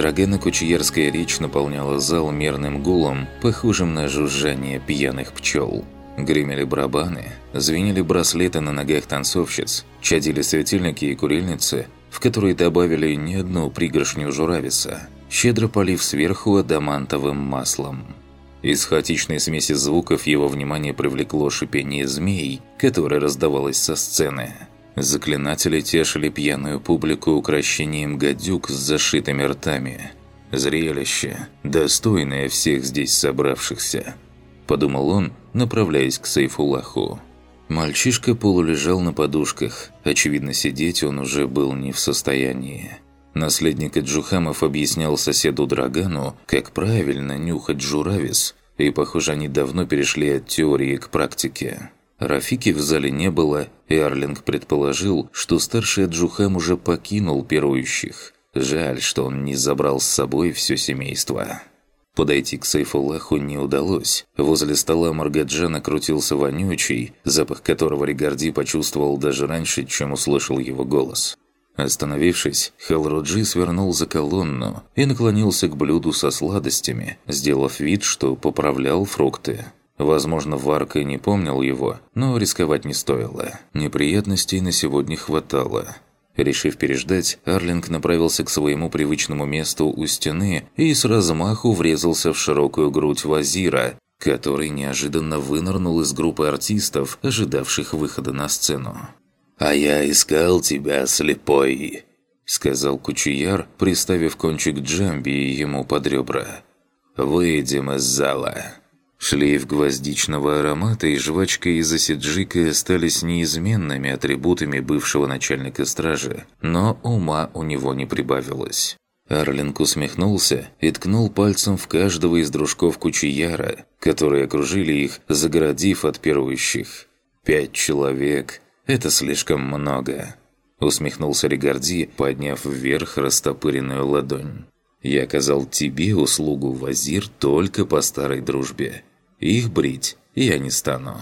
Драгана-кучерская речь наполняла зал мерным гулом, похожим на жужжание пьяных пчел. Гремели барабаны, звенели браслеты на ногах танцовщиц, чадили светильники и курильницы, в которые добавили не одну пригоршню журависа, щедро полив сверху адамантовым маслом. Из хаотичной смеси звуков его внимание привлекло шипение змей, которое раздавалось со сцены. Заклинатели тешили пьяную публику укращением гадюк с зашитыми ртами. Зрелище, достойное всех здесь собравшихся. Подумал он, направляясь к Сейфулаху. Мальчишка полулежал на подушках. Очевидно, сидеть он уже был не в состоянии. Наследник Джухамов объяснял соседу Драгану, как правильно нюхать журавис, и, похоже, они давно перешли от теории к практике. Рафики в зале не было, и Арлинг предположил, что старший Джухам уже покинул пирующих. Жаль, что он не забрал с собой все семейство. Подойти к Сайфуллаху не удалось. Возле стола Маргаджана крутился вонючий, запах которого Ригарди почувствовал даже раньше, чем услышал его голос. Остановившись, Хелруджи свернул за колонну и наклонился к блюду со сладостями, сделав вид, что поправлял фрукты. Возможно, Варк и не помнил его, но рисковать не стоило. Неприятностей на сегодня хватало. Решив переждать, Арлинг направился к своему привычному месту у стены и с размаху врезался в широкую грудь Вазира, который неожиданно вынырнул из группы артистов, ожидавших выхода на сцену. «А я искал тебя, слепой», — сказал Кучияр, приставив кончик джамби ему под ребра. «Выйдем из зала». Шлейф гвоздичного аромата и жвачка из асиджика остались неизменными атрибутами бывшего начальника стражи, но ума у него не прибавилось. Арлинг усмехнулся и ткнул пальцем в каждого из дружков Кучияра, которые окружили их, загородив от пирующих. «Пять человек это слишком много», – усмехнулся Регарди, подняв вверх растопыренную ладонь. «Я оказал тебе услугу, Вазир, только по старой дружбе. Их брить я не стану».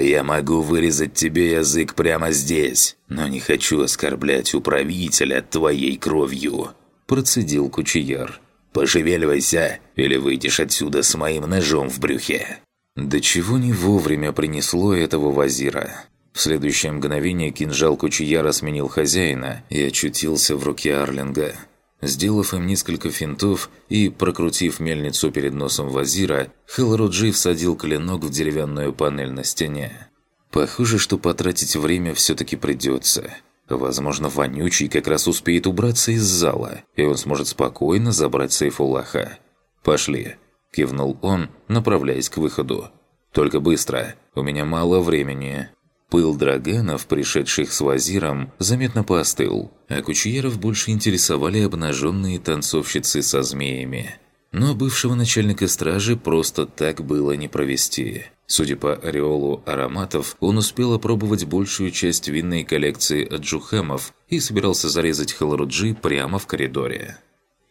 «Я могу вырезать тебе язык прямо здесь, но не хочу оскорблять управителя твоей кровью», – процедил Кучияр. «Пошевеливайся, или выйдешь отсюда с моим ножом в брюхе». «Да чего не вовремя принесло этого Вазира?» В следующее мгновение кинжал Кучияра сменил хозяина и очутился в руке Арлинга. Сделав им несколько финтов и прокрутив мельницу перед носом Вазира, Хелроджи всадил клинок в деревянную панель на стене. Похоже, что потратить время все-таки придется. Возможно, Вонючий как раз успеет убраться из зала, и он сможет спокойно забрать Сейфулаха. «Пошли», – кивнул он, направляясь к выходу. «Только быстро, у меня мало времени». Пыл драганов, пришедших с вазиром, заметно поостыл, а кучьеров больше интересовали обнаженные танцовщицы со змеями. Но бывшего начальника стражи просто так было не провести. Судя по ореолу ароматов, он успел опробовать большую часть винной коллекции от Джухамов и собирался зарезать Халруджи прямо в коридоре.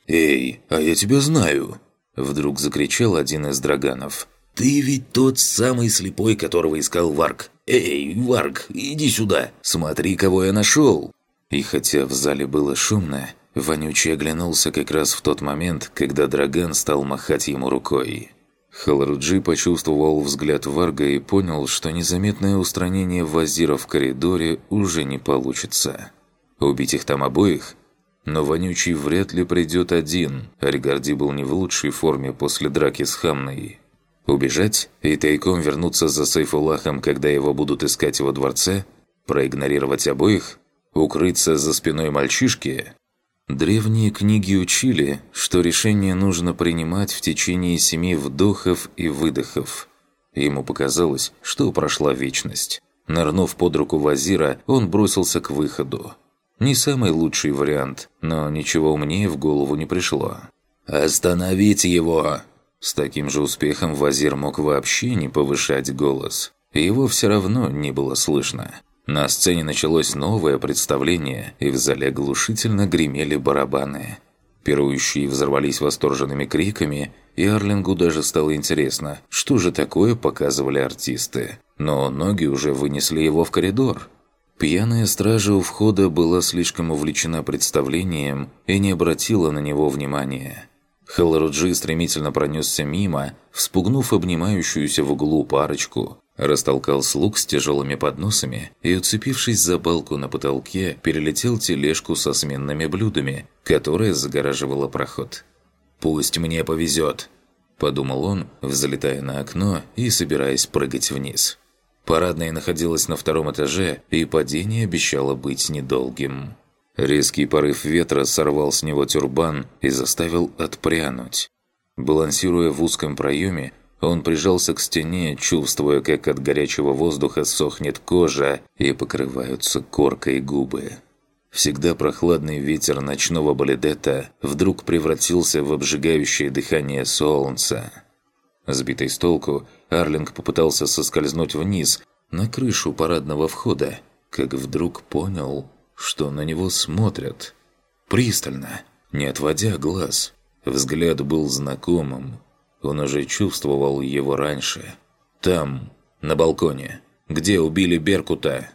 «Эй, а я тебя знаю!» Вдруг закричал один из драганов. «Ты ведь тот самый слепой, которого искал Варк. Эй, Варк, иди сюда, смотри, кого я нашел!» И хотя в зале было шумно, Вонючий оглянулся как раз в тот момент, когда Драган стал махать ему рукой. Халруджи почувствовал взгляд Варга и понял, что незаметное устранение Вазира в коридоре уже не получится. Убить их там обоих? Но Вонючий вряд ли придет один, Ригарди был не в лучшей форме после драки с Хамной. Убежать и тайком вернуться за Сайфулахом, когда его будут искать во дворце? Проигнорировать обоих? Укрыться за спиной мальчишки? Древние книги учили, что решение нужно принимать в течение семи вдохов и выдохов. Ему показалось, что прошла вечность. Нырнув под руку Вазира, он бросился к выходу. Не самый лучший вариант, но ничего умнее в голову не пришло. «Остановить его!» С таким же успехом Вазир мог вообще не повышать голос. Его все равно не было слышно. На сцене началось новое представление, и в зале глушительно гремели барабаны. Пирующие взорвались восторженными криками, и Арлингу даже стало интересно, что же такое показывали артисты. Но ноги уже вынесли его в коридор. Пьяная стража у входа была слишком увлечена представлением и не обратила на него внимания. Халаруджи стремительно пронесся мимо, вспугнув обнимающуюся в углу парочку, растолкал слуг с тяжелыми подносами и, уцепившись за балку на потолке, перелетел тележку со сменными блюдами, которая загораживала проход. «Пусть мне повезет», – подумал он, взлетая на окно и собираясь прыгать вниз. Парадная находилась на втором этаже, и падение обещало быть недолгим. Резкий порыв ветра сорвал с него тюрбан и заставил отпрянуть. Балансируя в узком проеме, он прижался к стене, чувствуя, как от горячего воздуха сохнет кожа и покрываются коркой губы. Всегда прохладный ветер ночного баледета вдруг превратился в обжигающее дыхание солнца. Сбитый с толку, Арлинг попытался соскользнуть вниз, на крышу парадного входа, как вдруг понял, что на него смотрят. Пристально, не отводя глаз. Взгляд был знакомым. Он уже чувствовал его раньше. Там, на балконе, где убили Беркута.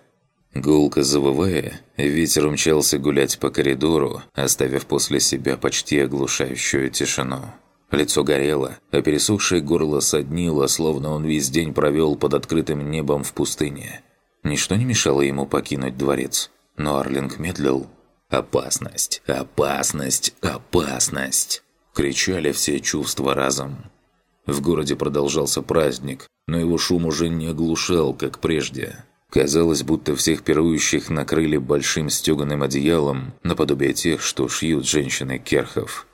Гулко завывая, ветер умчался гулять по коридору, оставив после себя почти оглушающую тишину. Лицо горело, а пересохшее горло соднило, словно он весь день провел под открытым небом в пустыне. Ничто не мешало ему покинуть дворец. Но Арлинг медлил. «Опасность! Опасность! Опасность!» Кричали все чувства разом. В городе продолжался праздник, но его шум уже не оглушал, как прежде. Казалось, будто всех пирующих накрыли большим стеганым одеялом, наподобие тех, что шьют женщины керхов.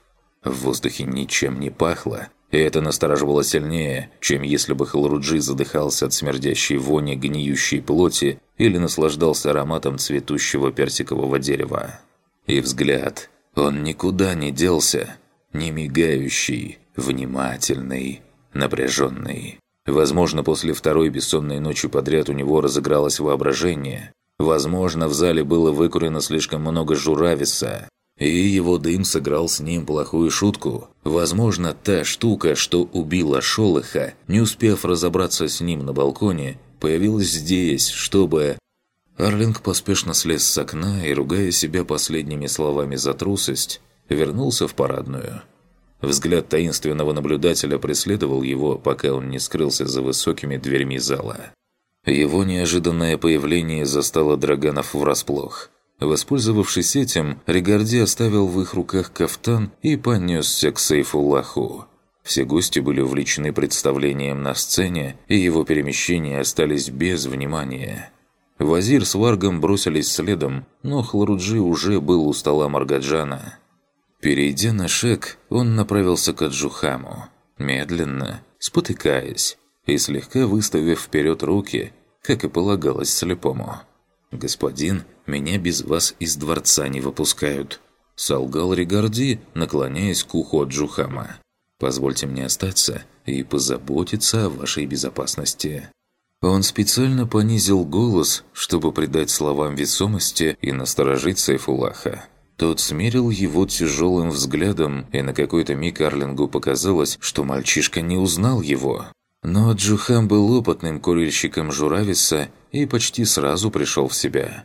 В воздухе ничем не пахло, и это настораживало сильнее, чем если бы Халруджи задыхался от смердящей вони гниющей плоти или наслаждался ароматом цветущего персикового дерева. И взгляд, он никуда не делся, не мигающий, внимательный, напряженный. Возможно, после второй бессонной ночи подряд у него разыгралось воображение. Возможно, в зале было выкурено слишком много журависа, и его дым сыграл с ним плохую шутку. Возможно, та штука, что убила Шолоха, не успев разобраться с ним на балконе, появилась здесь, чтобы... Арлинг поспешно слез с окна и, ругая себя последними словами за трусость, вернулся в парадную. Взгляд таинственного наблюдателя преследовал его, пока он не скрылся за высокими дверьми зала. Его неожиданное появление застало Драганов врасплох – Воспользовавшись этим, Ригарди оставил в их руках кафтан и понесся к Сейфуллаху. Все гости были увлечены представлением на сцене, и его перемещения остались без внимания. Вазир с Варгом бросились следом, но Хлоруджи уже был у стола Маргаджана. Перейдя на шаг, он направился к Аджухаму, медленно, спотыкаясь и слегка выставив вперед руки, как и полагалось слепому. «Господин, меня без вас из дворца не выпускают», – солгал Ригарди, наклоняясь к уху Джухама. «Позвольте мне остаться и позаботиться о вашей безопасности». Он специально понизил голос, чтобы придать словам весомости и насторожить Сайфулаха. Тот смерил его тяжелым взглядом, и на какой-то миг Арлингу показалось, что мальчишка не узнал его. Но Джухам был опытным курильщиком Журависа и почти сразу пришел в себя.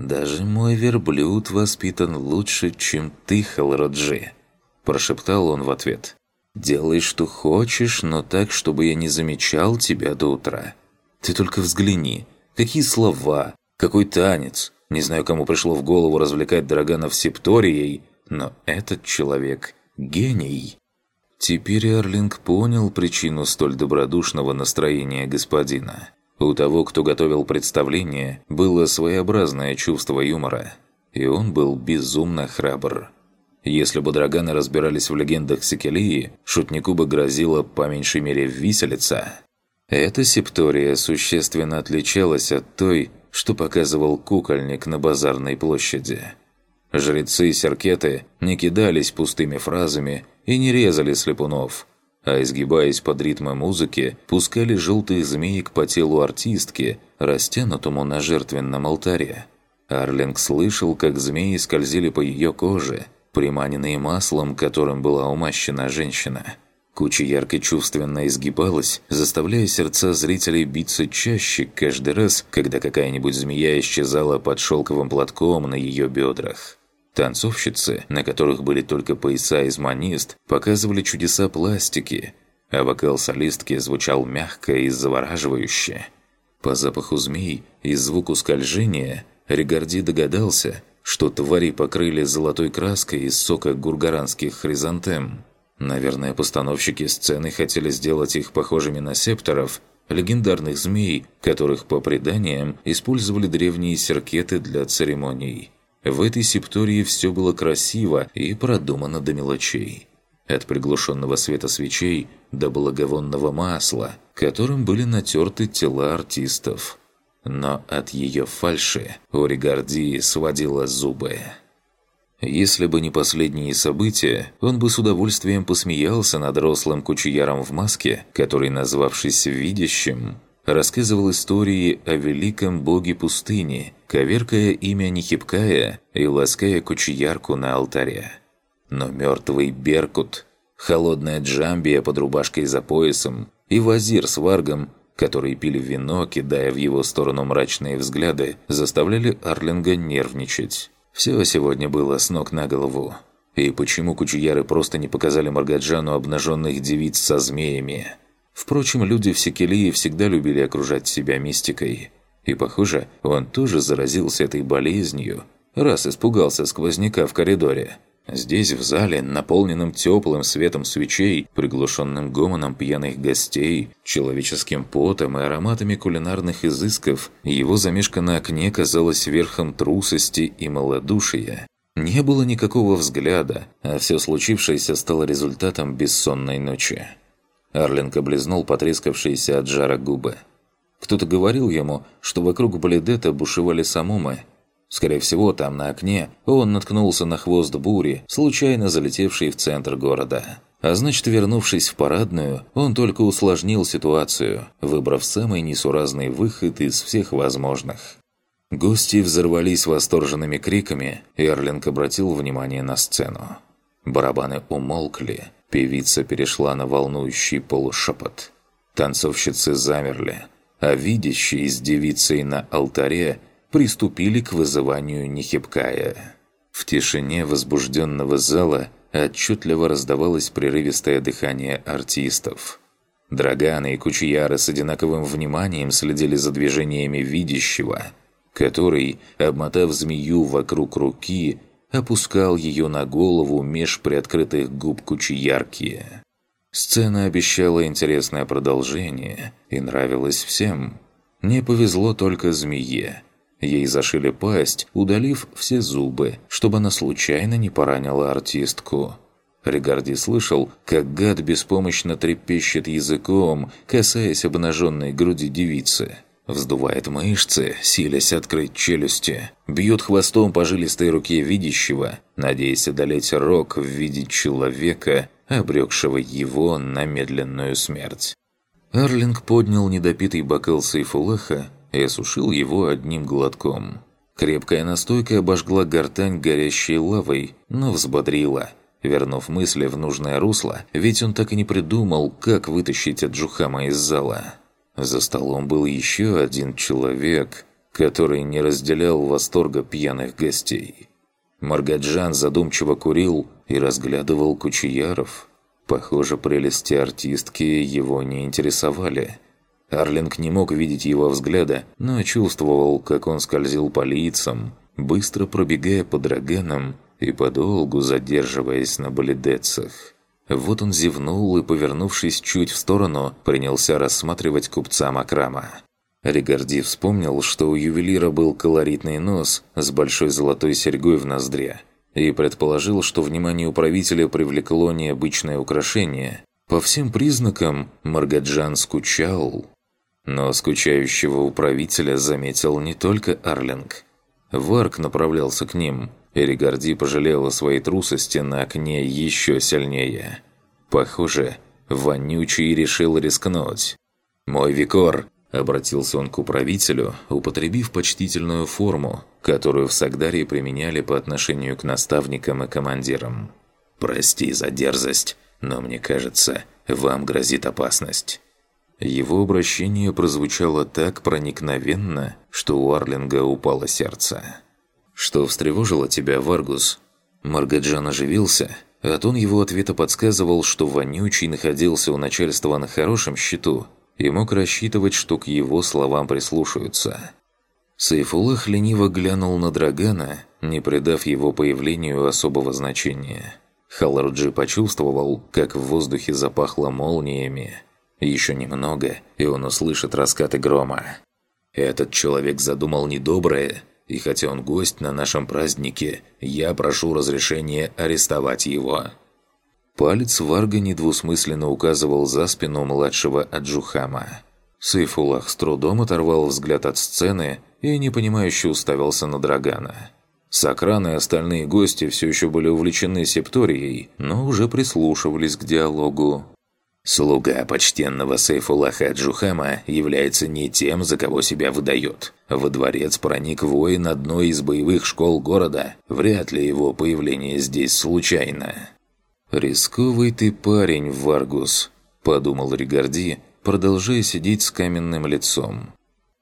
«Даже мой верблюд воспитан лучше, чем ты, Халроджи», – прошептал он в ответ. «Делай, что хочешь, но так, чтобы я не замечал тебя до утра. Ты только взгляни, какие слова, какой танец. Не знаю, кому пришло в голову развлекать Драганов септорией, но этот человек – гений». Теперь Эрлинг понял причину столь добродушного настроения господина. У того, кто готовил представление, было своеобразное чувство юмора. И он был безумно храбр. Если бы драганы разбирались в легендах Секелии, шутнику бы грозило по меньшей мере виселица. Эта септория существенно отличалась от той, что показывал кукольник на базарной площади. Жрецы-серкеты не кидались пустыми фразами и не резали слепунов, а изгибаясь под ритмы музыки, пускали желтых змеек по телу артистки, растянутому на жертвенном алтаре. Арлинг слышал, как змеи скользили по ее коже, приманенные маслом, которым была умащена женщина. Куча ярко чувственно изгибалась, заставляя сердца зрителей биться чаще каждый раз, когда какая-нибудь змея исчезала под шелковым платком на ее бедрах. Танцовщицы, на которых были только пояса из манист, показывали чудеса пластики, а вокал солистки звучал мягко и завораживающе. По запаху змей и звуку скольжения Ригарди догадался, что твари покрыли золотой краской из сока гургаранских хризантем. Наверное, постановщики сцены хотели сделать их похожими на септоров, легендарных змей, которых, по преданиям, использовали древние серкеты для церемоний. В этой септории все было красиво и продумано до мелочей. От приглушенного света свечей до благовонного масла, которым были натерты тела артистов. Но от ее фальши у Ригардии сводило зубы. Если бы не последние события, он бы с удовольствием посмеялся над рослым кучияром в маске, который, назвавшись «видящим», рассказывал истории о великом боге пустыни, коверкая имя Нехипкая и лаская кучиярку на алтаре. Но мертвый Беркут, холодная Джамбия под рубашкой за поясом и Вазир с Варгом, которые пили вино, кидая в его сторону мрачные взгляды, заставляли Арлинга нервничать. Все сегодня было с ног на голову. И почему кучуяры просто не показали Маргаджану обнаженных девиц со змеями? Впрочем, люди в Секелии всегда любили окружать себя мистикой. И, похоже, он тоже заразился этой болезнью, раз испугался сквозняка в коридоре. Здесь, в зале, наполненном теплым светом свечей, приглушенным гомоном пьяных гостей, человеческим потом и ароматами кулинарных изысков, его замешка на окне казалась верхом трусости и малодушия. Не было никакого взгляда, а все случившееся стало результатом бессонной ночи. Арлинг облизнул потрескавшиеся от жара губы. Кто-то говорил ему, что вокруг Балидета бушевали самумы, Скорее всего, там на окне он наткнулся на хвост бури, случайно залетевший в центр города. А значит, вернувшись в парадную, он только усложнил ситуацию, выбрав самый несуразный выход из всех возможных. Гости взорвались восторженными криками, и Эрлинг обратил внимание на сцену. Барабаны умолкли, певица перешла на волнующий полушепот. Танцовщицы замерли, а видящие с девицей на алтаре приступили к вызыванию Нехипкая. В тишине возбужденного зала отчетливо раздавалось прерывистое дыхание артистов. Драганы и Кучияры с одинаковым вниманием следили за движениями видящего, который, обмотав змею вокруг руки, опускал ее на голову меж приоткрытых губ Кучиярки. Сцена обещала интересное продолжение и нравилась всем. Не повезло только змее – Ей зашили пасть, удалив все зубы, чтобы она случайно не поранила артистку. Ригарди слышал, как гад беспомощно трепещет языком, касаясь обнаженной груди девицы. Вздувает мышцы, силясь открыть челюсти. Бьет хвостом по жилистой руке видящего, надеясь одолеть рог в виде человека, обрекшего его на медленную смерть. Арлинг поднял недопитый бокал Сейфулаха и осушил его одним глотком. Крепкая настойка обожгла гортань горящей лавой, но взбодрила, вернув мысли в нужное русло, ведь он так и не придумал, как вытащить Аджухама из зала. За столом был еще один человек, который не разделял восторга пьяных гостей. Маргаджан задумчиво курил и разглядывал кучияров. Похоже, прелести артистки его не интересовали – Арлинг не мог видеть его взгляда, но чувствовал, как он скользил по лицам, быстро пробегая по драганам и подолгу задерживаясь на балидецах. Вот он зевнул и, повернувшись чуть в сторону, принялся рассматривать купца Макрама. Ригарди вспомнил, что у ювелира был колоритный нос с большой золотой серьгой в ноздре, и предположил, что внимание управителя привлекло необычное украшение. По всем признакам Маргаджан скучал. Но скучающего управителя заметил не только Арлинг. Варк направлялся к ним, и Ригарди пожалел о своей трусости на окне еще сильнее. Похоже, Вонючий решил рискнуть. «Мой Викор!» – обратился он к управителю, употребив почтительную форму, которую в Сагдарии применяли по отношению к наставникам и командирам. «Прости за дерзость, но мне кажется, вам грозит опасность». Его обращение прозвучало так проникновенно, что у Арлинга упало сердце. «Что встревожило тебя, Варгус?» Маргаджан оживился, а тон его ответа подсказывал, что Вонючий находился у начальства на хорошем счету и мог рассчитывать, что к его словам прислушаются. Сайфулах лениво глянул на Драгана, не придав его появлению особого значения. Халарджи почувствовал, как в воздухе запахло молниями. Еще немного, и он услышит раскаты грома. Этот человек задумал недоброе, и хотя он гость на нашем празднике, я прошу разрешения арестовать его». Палец Варга недвусмысленно указывал за спину младшего Аджухама. Сейфулах с трудом оторвал взгляд от сцены и непонимающе уставился на Драгана. Сакран и остальные гости все еще были увлечены септорией, но уже прислушивались к диалогу. Слуга почтенного Сейфулаха Джухама является не тем, за кого себя выдает. Во дворец проник воин одной из боевых школ города. Вряд ли его появление здесь случайно. «Рисковый ты парень, Варгус», – подумал Ригарди, продолжая сидеть с каменным лицом.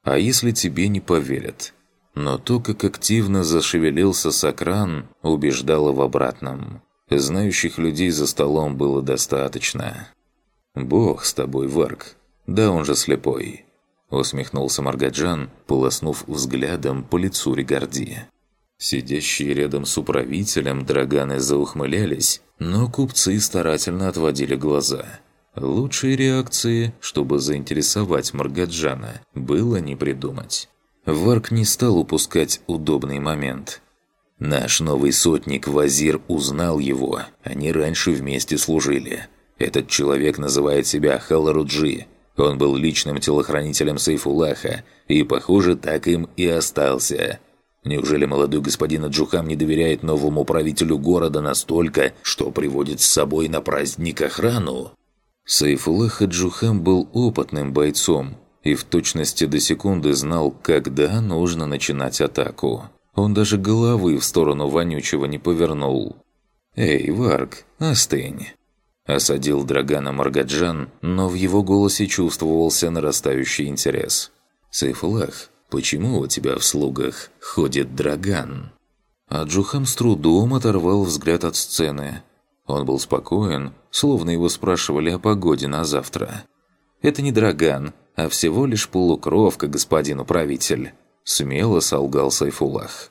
«А если тебе не поверят?» Но то, как активно зашевелился Сакран, убеждало в обратном. Знающих людей за столом было достаточно. «Бог с тобой, Варк. Да он же слепой!» Усмехнулся Маргаджан, полоснув взглядом по лицу Ригарди. Сидящие рядом с управителем драганы заухмылялись, но купцы старательно отводили глаза. Лучшей реакции, чтобы заинтересовать Маргаджана, было не придумать. Варк не стал упускать удобный момент. «Наш новый сотник Вазир узнал его, они раньше вместе служили. Этот человек называет себя Халаруджи. Он был личным телохранителем Сейфулаха, и, похоже, так им и остался. Неужели молодой господин Аджухам не доверяет новому правителю города настолько, что приводит с собой на праздник охрану? Сайфулах Аджухам был опытным бойцом и в точности до секунды знал, когда нужно начинать атаку. Он даже головы в сторону вонючего не повернул. «Эй, Варк, остынь!» Осадил Драгана Маргаджан, но в его голосе чувствовался нарастающий интерес. «Сайфулах, почему у тебя в слугах ходит Драган?» А Джухам с трудом оторвал взгляд от сцены. Он был спокоен, словно его спрашивали о погоде на завтра. «Это не Драган, а всего лишь полукровка, господин управитель», – смело солгал Сайфулах.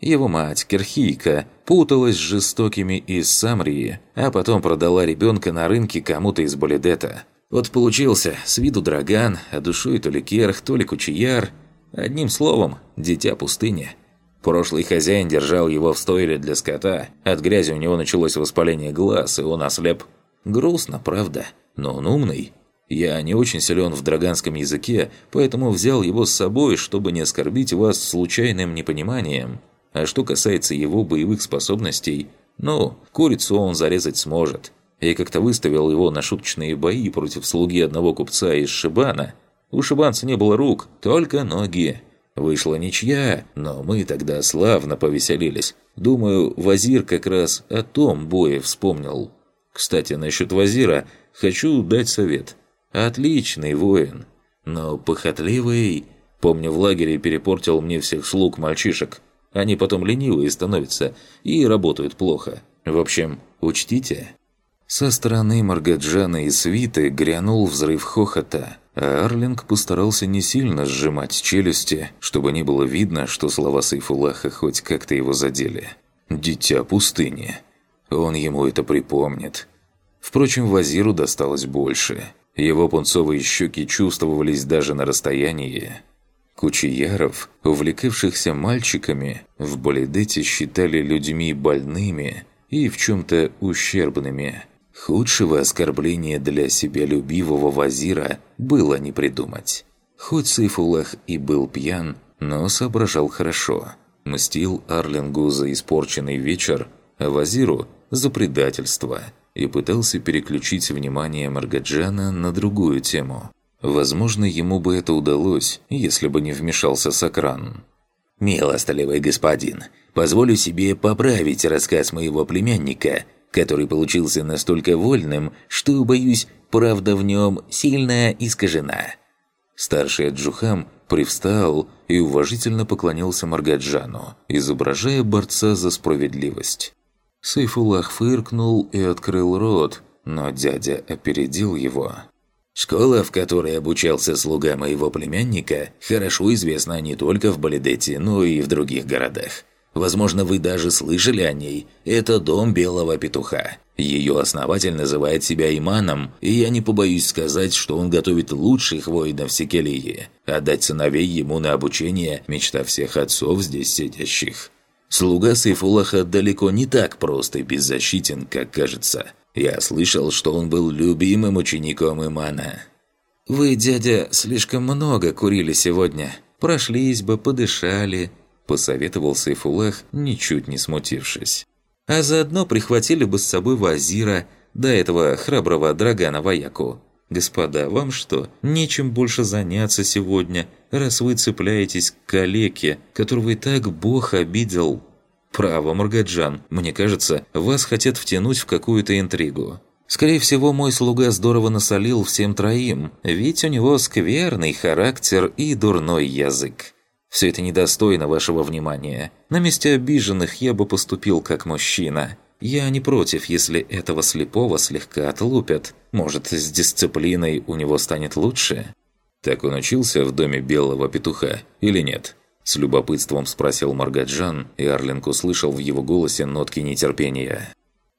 Его мать, Керхийка, путалась с жестокими из Самрии, а потом продала ребенка на рынке кому-то из Болидета. Вот получился с виду драган, а душой то ли керх, то ли кучияр. Одним словом, дитя пустыни. Прошлый хозяин держал его в стойле для скота. От грязи у него началось воспаление глаз, и он ослеп. Грустно, правда, но он умный. Я не очень силен в драганском языке, поэтому взял его с собой, чтобы не оскорбить вас случайным непониманием. А что касается его боевых способностей, ну, курицу он зарезать сможет. Я как-то выставил его на шуточные бои против слуги одного купца из Шибана. У шибанца не было рук, только ноги. Вышла ничья, но мы тогда славно повеселились. Думаю, Вазир как раз о том бое вспомнил. Кстати, насчет Вазира хочу дать совет. Отличный воин, но похотливый. Помню, в лагере перепортил мне всех слуг мальчишек. Они потом ленивые становятся и работают плохо. В общем, учтите». Со стороны Маргаджана и Свиты грянул взрыв хохота, а Арлинг постарался не сильно сжимать челюсти, чтобы не было видно, что слова Сайфулаха хоть как-то его задели. «Дитя пустыни». Он ему это припомнит. Впрочем, Вазиру досталось больше. Его пунцовые щеки чувствовались даже на расстоянии. Кучияров, увлекавшихся мальчиками, в Болидете считали людьми больными и в чем-то ущербными. Худшего оскорбления для себя любивого вазира было не придумать. Хоть Сейфулах и был пьян, но соображал хорошо. Мстил Арлингу за испорченный вечер, а вазиру – за предательство и пытался переключить внимание Маргаджана на другую тему. Возможно, ему бы это удалось, если бы не вмешался Сакран. «Милостливый господин, позволю себе поправить рассказ моего племянника. который получился настолько вольным, что, боюсь, правда в нем сильно искажена». Старший Аджухам привстал и уважительно поклонился Маргаджану, изображая борца за справедливость. Сайфулах фыркнул и открыл рот, но дядя опередил его. Школа, в которой обучался слуга моего племянника, хорошо известна не только в Балидете, но и в других городах. Возможно, вы даже слышали о ней. Это дом Белого Петуха. Ее основатель называет себя иманом, и я не побоюсь сказать, что он готовит лучших воинов Секелии. Отдать сыновей ему на обучение – мечта всех отцов здесь сидящих. Слуга Сейфулаха далеко не так прост и беззащитен, как кажется. Я слышал, что он был любимым учеником Имана. «Вы, дядя, слишком много курили сегодня. Прошлись бы, подышали», – посоветовал Сайфулах, ничуть не смутившись. «А заодно прихватили бы с собой Вазира, до этого храброго Драгана Ваяку. Господа, вам что, нечем больше заняться сегодня, раз вы цепляетесь к калеке, которого и так Бог обидел?» «Право, Маргаджан, мне кажется, вас хотят втянуть в какую-то интригу. Скорее всего, мой слуга здорово насолил всем троим, ведь у него скверный характер и дурной язык. Все это недостойно вашего внимания. На месте обиженных я бы поступил как мужчина. Я не против, если этого слепого слегка отлупят. Может, с дисциплиной у него станет лучше?» Так он учился в доме белого петуха или нет? С любопытством спросил Маргаджан, и Арлинг услышал в его голосе нотки нетерпения.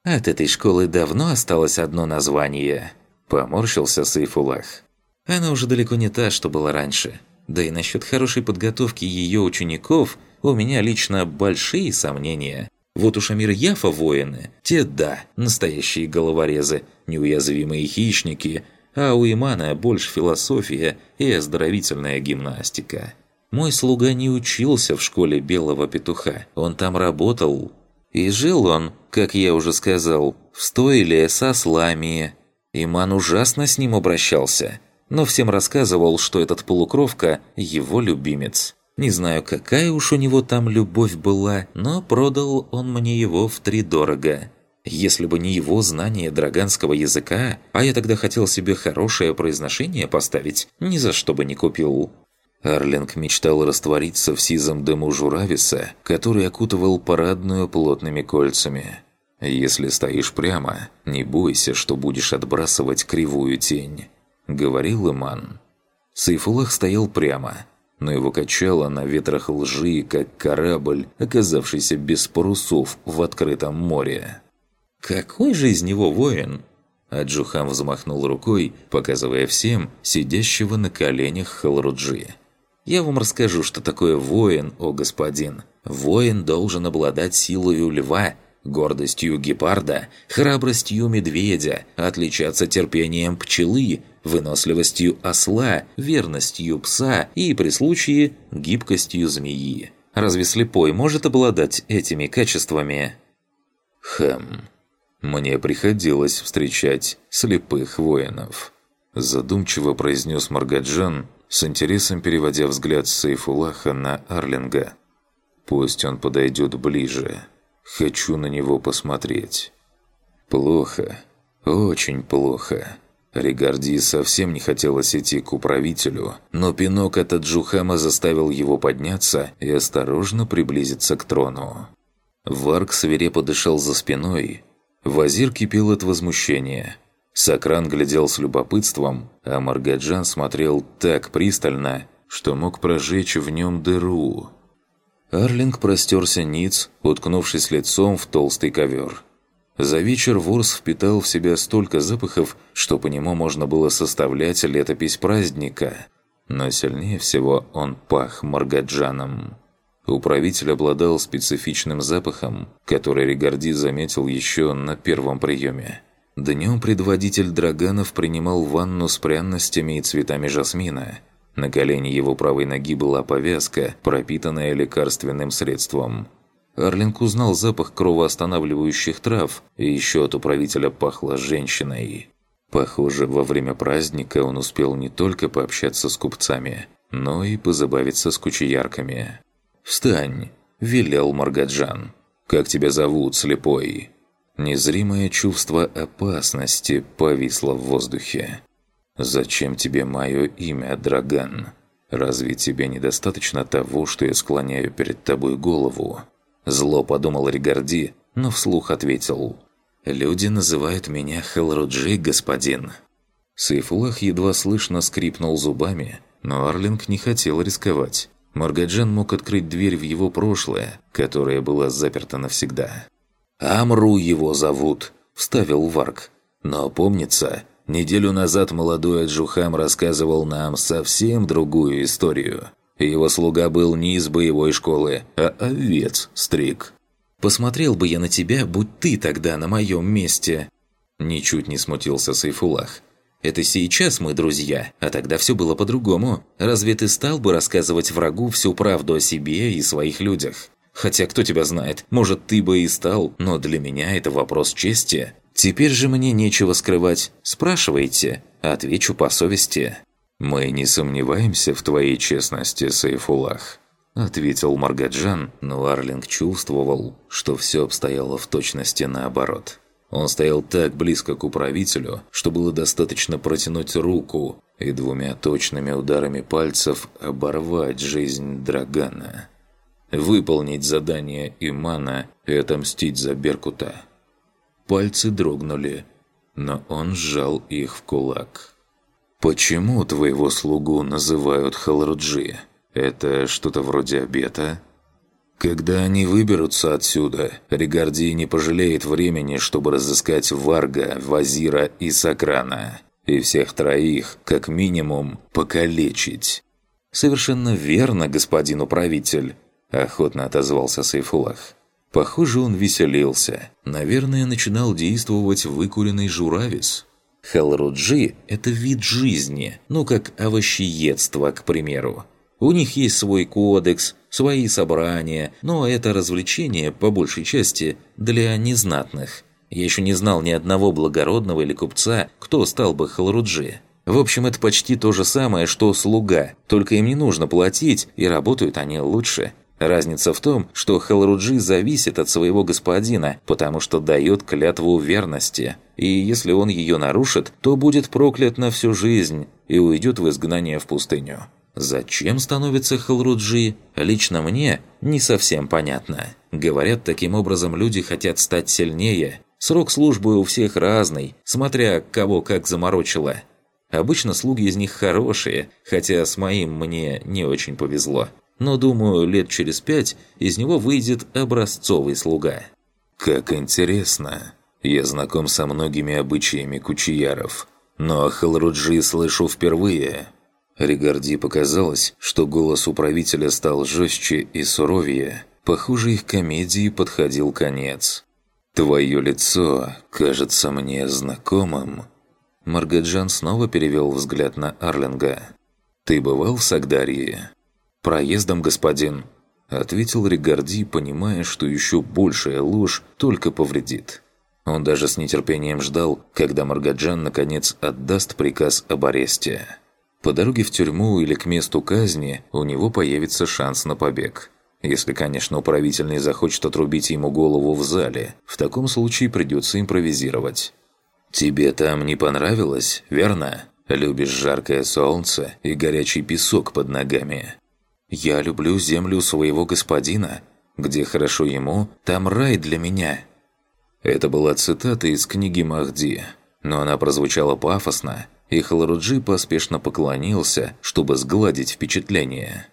«От этой школы давно осталось одно название», – поморщился Сейфулах. «Она уже далеко не та, что была раньше. Да и насчет хорошей подготовки ее учеников у меня лично большие сомнения. Вот у Шамир Яфа воины, те да, настоящие головорезы, неуязвимые хищники, а у Имана больше философия и оздоровительная гимнастика». Мой слуга не учился в школе Белого Петуха, он там работал. И жил он, как я уже сказал, в стойле со слами. Иман ужасно с ним обращался, но всем рассказывал, что этот полукровка – его любимец. Не знаю, какая уж у него там любовь была, но продал он мне его втридорого. Если бы не его знание драганского языка, а я тогда хотел себе хорошее произношение поставить, ни за что бы не купил. Арлинг мечтал раствориться в сизом дыму Журависа, который окутывал парадную плотными кольцами. «Если стоишь прямо, не бойся, что будешь отбрасывать кривую тень», — говорил Иман. Сейфулах стоял прямо, но его качало на ветрах лжи, как корабль, оказавшийся без парусов в открытом море. «Какой же из него воин?» Аджухам взмахнул рукой, показывая всем сидящего на коленях Халруджи. Я вам расскажу, что такое воин, о господин. Воин должен обладать силой льва, гордостью гепарда, храбростью медведя, отличаться терпением пчелы, выносливостью осла, верностью пса и, при случае, гибкостью змеи. Разве слепой может обладать этими качествами? Хм. Мне приходилось встречать слепых воинов. Задумчиво произнес Маргаджан, с интересом переводя взгляд Сейфулаха на Арлинга. «Пусть он подойдет ближе. Хочу на него посмотреть». «Плохо. Очень плохо». Ригарди совсем не хотелось идти к управителю, но пинок от Джухама заставил его подняться и осторожно приблизиться к трону. Варк свирепо дышал за спиной. Вазир кипел от возмущения – Сакран глядел с любопытством, а Маргаджан смотрел так пристально, что мог прожечь в нем дыру. Арлинг простерся ниц, уткнувшись лицом в толстый ковер. За вечер Ворс впитал в себя столько запахов, что по нему можно было составлять летопись праздника. Но сильнее всего он пах Маргаджаном. Управитель обладал специфичным запахом, который Ригарди заметил еще на первом приеме. Днем предводитель Драганов принимал ванну с пряностями и цветами жасмина. На колене его правой ноги была повязка, пропитанная лекарственным средством. Арлинг узнал запах кровоостанавливающих трав, и еще от управителя пахло женщиной. Похоже, во время праздника он успел не только пообщаться с купцами, но и позабавиться с кучеярками. «Встань!» – велел Маргаджан. «Как тебя зовут, слепой?» Незримое чувство опасности повисло в воздухе. «Зачем тебе мое имя, Драган? Разве тебе недостаточно того, что я склоняю перед тобой голову?» Зло подумал Ригарди, но вслух ответил. «Люди называют меня Хелруджи, господин». Сейфулах едва слышно скрипнул зубами, но Арлинг не хотел рисковать. Маргаджан мог открыть дверь в его прошлое, которая была заперта навсегда. «Амру его зовут», – вставил Варк. «Но помнится, неделю назад молодой Аджухам рассказывал нам совсем другую историю. Его слуга был не из боевой школы, а овец стриг». «Посмотрел бы я на тебя, будь ты тогда на моем месте!» Ничуть не смутился Сайфулах. «Это сейчас мы друзья, а тогда все было по-другому. Разве ты стал бы рассказывать врагу всю правду о себе и своих людях? Хотя кто тебя знает, может ты бы и стал, но для меня это вопрос чести. Теперь же мне нечего скрывать. Спрашивайте, отвечу по совести». «Мы не сомневаемся в твоей честности, Сайфулах», – ответил Маргаджан, но Арлинг чувствовал, что все обстояло в точности наоборот. Он стоял так близко к управителю, что было достаточно протянуть руку и двумя точными ударами пальцев оборвать жизнь Драгана выполнить задание Имана и отомстить за Беркута. Пальцы дрогнули, но он сжал их в кулак. «Почему твоего слугу называют Халруджи? Это что-то вроде обета?» Когда они выберутся отсюда, Ригарди не пожалеет времени, чтобы разыскать Варга, Вазира и Сакрана. И всех троих, как минимум, покалечить. «Совершенно верно, господин управитель», – охотно отозвался Сайфулах. Похоже, он веселился. Наверное, начинал действовать выкуренный журавис. Халруджи – это вид жизни, ну как овощеедство, к примеру. У них есть свой кодекс, свои собрания, но это развлечение, по большей части, для незнатных. Я еще не знал ни одного благородного или купца, кто стал бы халруджи. В общем, это почти то же самое, что слуга, только им не нужно платить, и работают они лучше. Разница в том, что Халруджи зависит от своего господина, потому что дает клятву верности. И если он ее нарушит, то будет проклят на всю жизнь и уйдет в изгнание в пустыню. Зачем становится Халруджи? Лично мне не совсем понятно. Говорят, таким образом люди хотят стать сильнее. Срок службы у всех разный, смотря кого как заморочило. Обычно слуги из них хорошие, хотя с моим мне не очень повезло но, думаю, лет через пять из него выйдет образцовый слуга. Как интересно. Я знаком со многими обычаями кучияров, но о Халруджи слышу впервые. Ригарди показалось, что голос управителя стал жестче и суровее. Похоже, их комедии подходил конец. «Твое лицо кажется мне знакомым». Маргаджан снова перевел взгляд на Арлинга. «Ты бывал в Сагдарии?» «Проездом, господин», – ответил Ригарди, понимая, что еще большая ложь только повредит. Он даже с нетерпением ждал, когда Маргаджан наконец отдаст приказ об аресте. По дороге в тюрьму или к месту казни у него появится шанс на побег. Если, конечно, управительный захочет отрубить ему голову в зале, в таком случае придется импровизировать. «Тебе там не понравилось, верно? Любишь жаркое солнце и горячий песок под ногами?» «Я люблю землю своего господина. Где хорошо ему, там рай для меня». Это была цитата из книги Махди, но она прозвучала пафосно, и Халруджи поспешно поклонился, чтобы сгладить впечатление.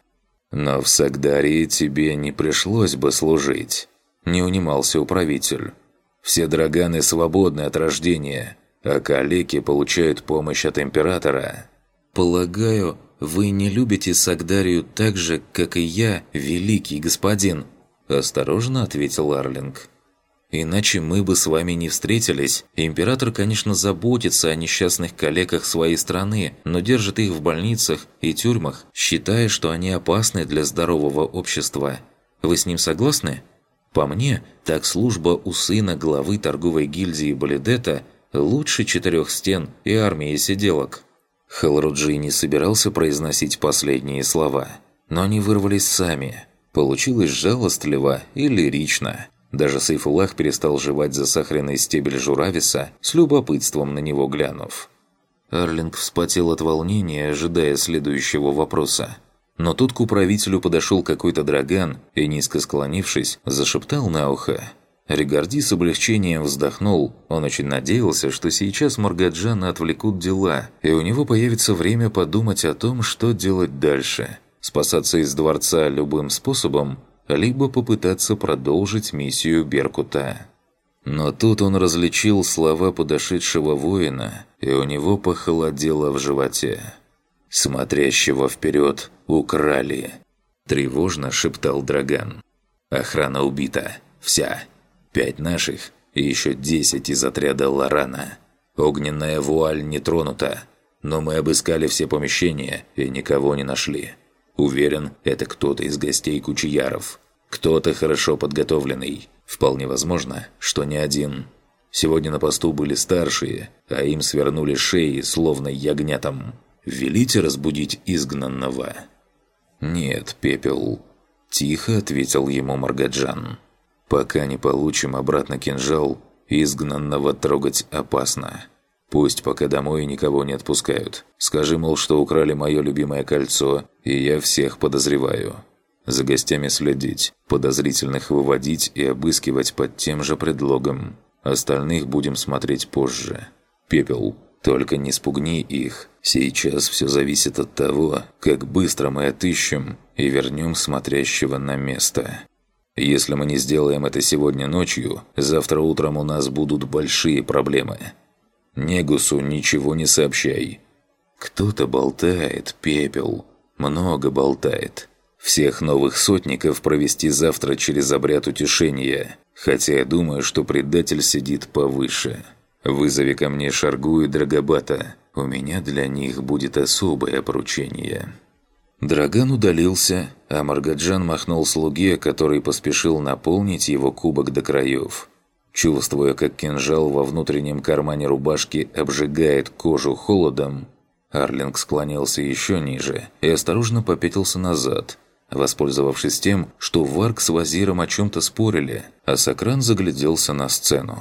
«Но в Сагдарии тебе не пришлось бы служить», – не унимался управитель. «Все драганы свободны от рождения, а калеки получают помощь от императора». «Полагаю, вы не любите Сагдарию так же, как и я, великий господин?» Осторожно ответил Арлинг. «Иначе мы бы с вами не встретились. Император, конечно, заботится о несчастных коллегах своей страны, но держит их в больницах и тюрьмах, считая, что они опасны для здорового общества. Вы с ним согласны? По мне, так служба у сына главы торговой гильдии Балидета лучше четырех стен и армии сиделок». Халруджи не собирался произносить последние слова, но они вырвались сами. Получилось жалостливо и лирично. Даже Сейфулах перестал жевать засахаренный стебель журависа, с любопытством на него глянув. Арлинг вспотел от волнения, ожидая следующего вопроса. Но тут к управителю подошел какой-то драган и, низко склонившись, зашептал на ухо. Ригарди с облегчением вздохнул. Он очень надеялся, что сейчас Маргаджана отвлекут дела, и у него появится время подумать о том, что делать дальше. Спасаться из дворца любым способом, либо попытаться продолжить миссию Беркута. Но тут он различил слова подошедшего воина, и у него похолодело в животе. «Смотрящего вперед украли!» Тревожно шептал Драган. «Охрана убита. Вся. Пять наших и еще десять из отряда Лорана. Огненная вуаль не тронута, но мы обыскали все помещения и никого не нашли. Уверен, это кто-то из гостей Кучияров. Кто-то хорошо подготовленный. Вполне возможно, что не один. Сегодня на посту были старшие, а им свернули шеи, словно ягнятам. Велите разбудить изгнанного?» «Нет, Пепел», – тихо ответил ему Маргаджан. «Пока не получим обратно кинжал, изгнанного трогать опасно. Пусть пока домой никого не отпускают. Скажи, мол, что украли мое любимое кольцо, и я всех подозреваю. За гостями следить, подозрительных выводить и обыскивать под тем же предлогом. Остальных будем смотреть позже. Пепел, только не спугни их. Сейчас все зависит от того, как быстро мы отыщем и вернем смотрящего на место. Если мы не сделаем это сегодня ночью, завтра утром у нас будут большие проблемы. Негусу ничего не сообщай. Кто-то болтает, пепел. Много болтает. Всех новых сотников провести завтра через обряд утешения, хотя я думаю, что предатель сидит повыше. Вызови ко мне Шаргу и Драгобата. У меня для них будет особое поручение». Драган удалился, а Маргаджан махнул слуге, который поспешил наполнить его кубок до краев. Чувствуя, как кинжал во внутреннем кармане рубашки обжигает кожу холодом, Арлинг склонился еще ниже и осторожно попятился назад, Воспользовавшись тем, что Варк с Вазиром о чем-то спорили, а Сокран загляделся на сцену.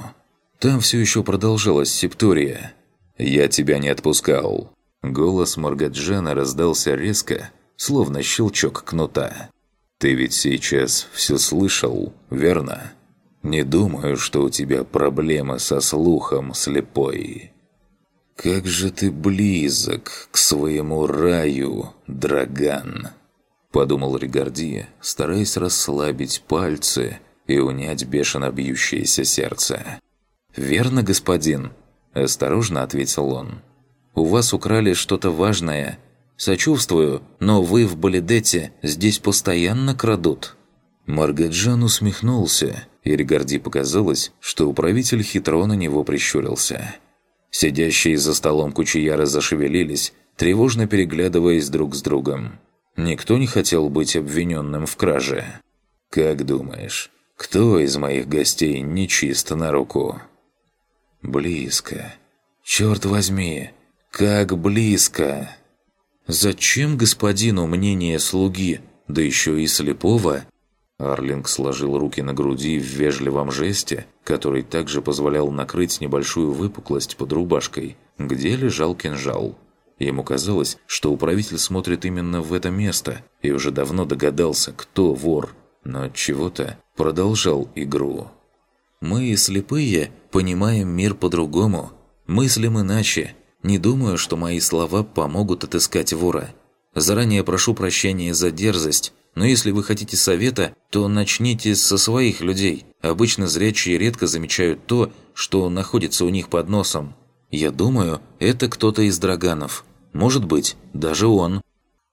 Там все еще продолжалась септория. «Я тебя не отпускал». Голос Маргаджана раздался резко, словно щелчок кнута. «Ты ведь сейчас все слышал, верно? Не думаю, что у тебя проблемы со слухом, слепой». «Как же ты близок к своему раю, Драган!» подумал Ригардия, стараясь расслабить пальцы и унять бешено бьющееся сердце. «Верно, господин?» – осторожно ответил он. «У вас украли что-то важное. Сочувствую, но вы в Балидете здесь постоянно крадут». Маргаджан усмехнулся, и Ригарди показалось, что управитель хитро на него прищурился. Сидящие за столом кучияры зашевелились, тревожно переглядываясь друг с другом. Никто не хотел быть обвиненным в краже. Как думаешь, кто из моих гостей нечист на руку? Близко. Черт возьми, как близко! Зачем господину мнение слуги, да еще и слепого? Арлинг сложил руки на груди в вежливом жесте, который также позволял накрыть небольшую выпуклость под рубашкой, где лежал кинжал. Ему казалось, что управитель смотрит именно в это место и уже давно догадался, кто вор, но от чего-то продолжал игру. «Мы, слепые, понимаем мир по-другому, мыслим иначе. Не думаю, что мои слова помогут отыскать вора. Заранее прошу прощения за дерзость, но если вы хотите совета, то начните со своих людей. Обычно зрячие редко замечают то, что находится у них под носом. Я думаю, это кто-то из драганов. Может быть, даже он».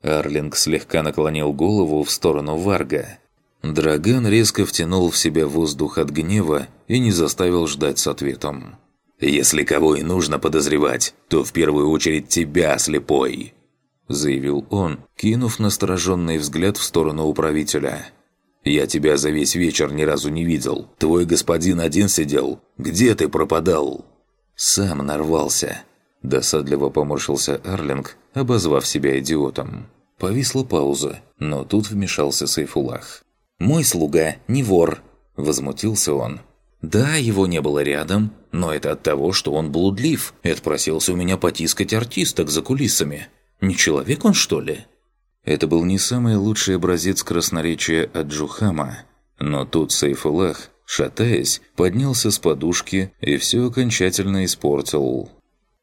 Арлинг слегка наклонил голову в сторону Варга. Драган резко втянул в себя воздух от гнева и не заставил ждать с ответом. «Если кого и нужно подозревать, то в первую очередь тебя, слепой!» Заявил он, кинув настороженный взгляд в сторону управителя. «Я тебя за весь вечер ни разу не видел. Твой господин один сидел. Где ты пропадал?» «Сам нарвался», Досадливо поморщился Арлинг, обозвав себя идиотом. Повисла пауза, но тут вмешался Сайфулах. «Мой слуга не вор!» – возмутился он. «Да, его не было рядом, но это от того, что он блудлив и отпросился у меня потискать артисток за кулисами. Не человек он, что ли?» Это был не самый лучший образец красноречия от Джухама, но тут Сайфулах, шатаясь, поднялся с подушки и все окончательно испортил.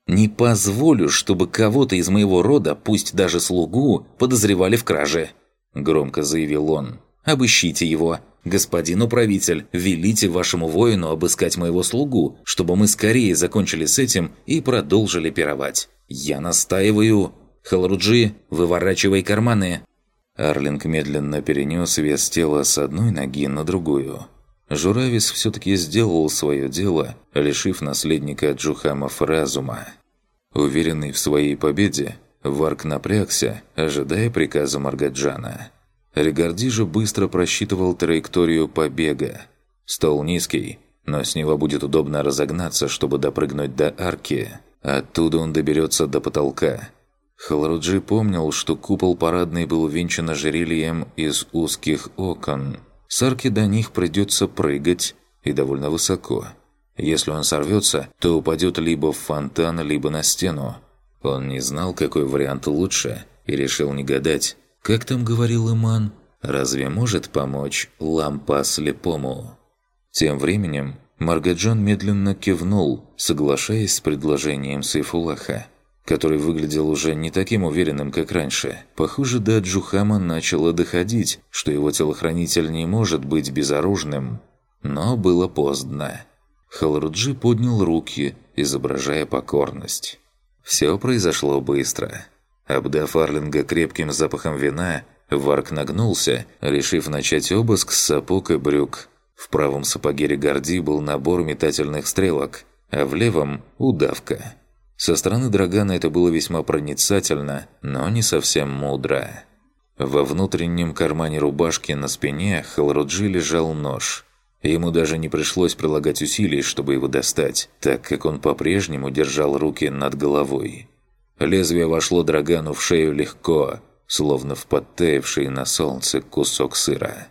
«Не позволю, чтобы кого-то из моего рода, пусть даже слугу, подозревали в краже», – громко заявил он. «Обыщите его. Господин управитель, велите вашему воину обыскать моего слугу, чтобы мы скорее закончили с этим и продолжили пировать. Я настаиваю. Халруджи, выворачивай карманы». Арлинг медленно перенес вес тела с одной ноги на другую. Журавис все-таки сделал свое дело, лишив наследника Джухамов разума. Уверенный в своей победе, Варк напрягся, ожидая приказа Маргаджана. Регарди же быстро просчитывал траекторию побега. Стол низкий, но с него будет удобно разогнаться, чтобы допрыгнуть до арки. Оттуда он доберется до потолка. Халруджи помнил, что купол парадный был венчан ожерельем из узких окон. С арки до них придется прыгать, и довольно высоко – если он сорвется, то упадет либо в фонтан, либо на стену. Он не знал, какой вариант лучше, и решил не гадать. Как там говорил Иман? Разве может помочь лампа слепому? Тем временем Маргаджан медленно кивнул, соглашаясь с предложением Сайфулаха, который выглядел уже не таким уверенным, как раньше. Похоже, до Джухама начало доходить, что его телохранитель не может быть безоружным. Но было поздно. Халруджи поднял руки, изображая покорность. Все произошло быстро. Обдав Арлинга крепким запахом вина, Варк нагнулся, решив начать обыск с сапог и брюк. В правом сапоге Регарди был набор метательных стрелок, а в левом – удавка. Со стороны Драгана это было весьма проницательно, но не совсем мудро. Во внутреннем кармане рубашки на спине Халруджи лежал нож – Ему даже не пришлось прилагать усилий, чтобы его достать, так как он по-прежнему держал руки над головой. Лезвие вошло Драгану в шею легко, словно в подтаявший на солнце кусок сыра.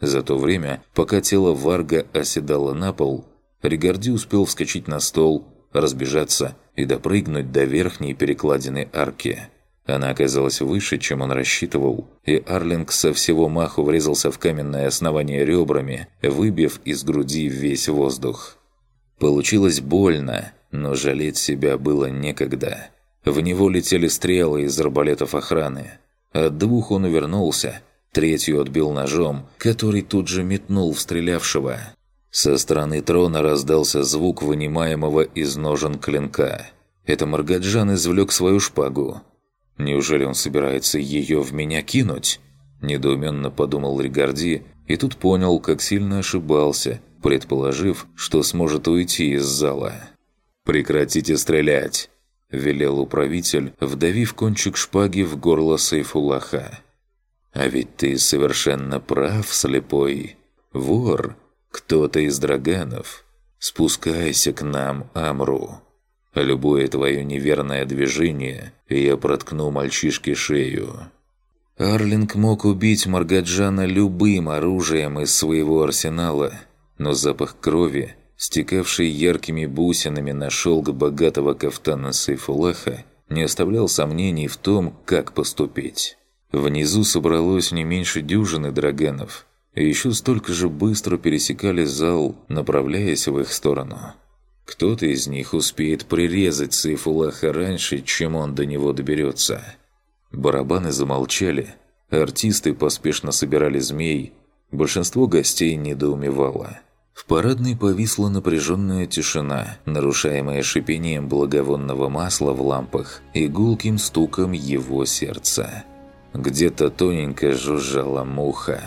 За то время, пока тело Варга оседало на пол, Ригарди успел вскочить на стол, разбежаться и допрыгнуть до верхней перекладины арки – она оказалась выше, чем он рассчитывал, и Арлинг со всего маху врезался в каменное основание ребрами, выбив из груди весь воздух. Получилось больно, но жалеть себя было некогда. В него летели стрелы из арбалетов охраны. От двух он увернулся, третью отбил ножом, который тут же метнул в стрелявшего. Со стороны трона раздался звук вынимаемого из ножен клинка. Это Маргаджан извлек свою шпагу, Неужели он собирается ее в меня кинуть? Недоуменно подумал Ригарди и тут понял, как сильно ошибался, предположив, что сможет уйти из зала. «Прекратите стрелять!» – велел управитель, вдавив кончик шпаги в горло Сайфулаха. «А ведь ты совершенно прав, слепой. Вор, кто-то из драганов. Спускайся к нам, Амру». Любое твое неверное движение, я проткну мальчишке шею». Арлинг мог убить Маргаджана любым оружием из своего арсенала, но запах крови, стекавший яркими бусинами на шелк богатого кафтана Сейфулаха, не оставлял сомнений в том, как поступить. Внизу собралось не меньше дюжины драгенов, и еще столько же быстро пересекали зал, направляясь в их сторону. Кто-то из них успеет прирезать Сейфулаха раньше, чем он до него доберется. Барабаны замолчали. Артисты поспешно собирали змей. Большинство гостей недоумевало. В парадной повисла напряженная тишина, нарушаемая шипением благовонного масла в лампах и гулким стуком его сердца. Где-то тоненько жужжала муха.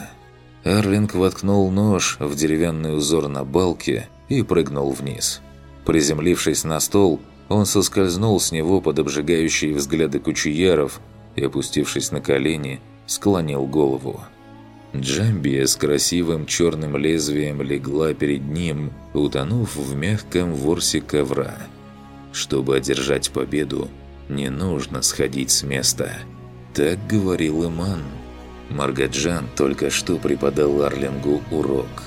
Арлинг воткнул нож в деревянный узор на балке и прыгнул вниз – Приземлившись на стол, он соскользнул с него под обжигающие взгляды кучияров и, опустившись на колени, склонил голову. Джамбия с красивым черным лезвием легла перед ним, утонув в мягком ворсе ковра. Чтобы одержать победу, не нужно сходить с места. Так говорил Иман. Маргаджан только что преподал Арлингу урок –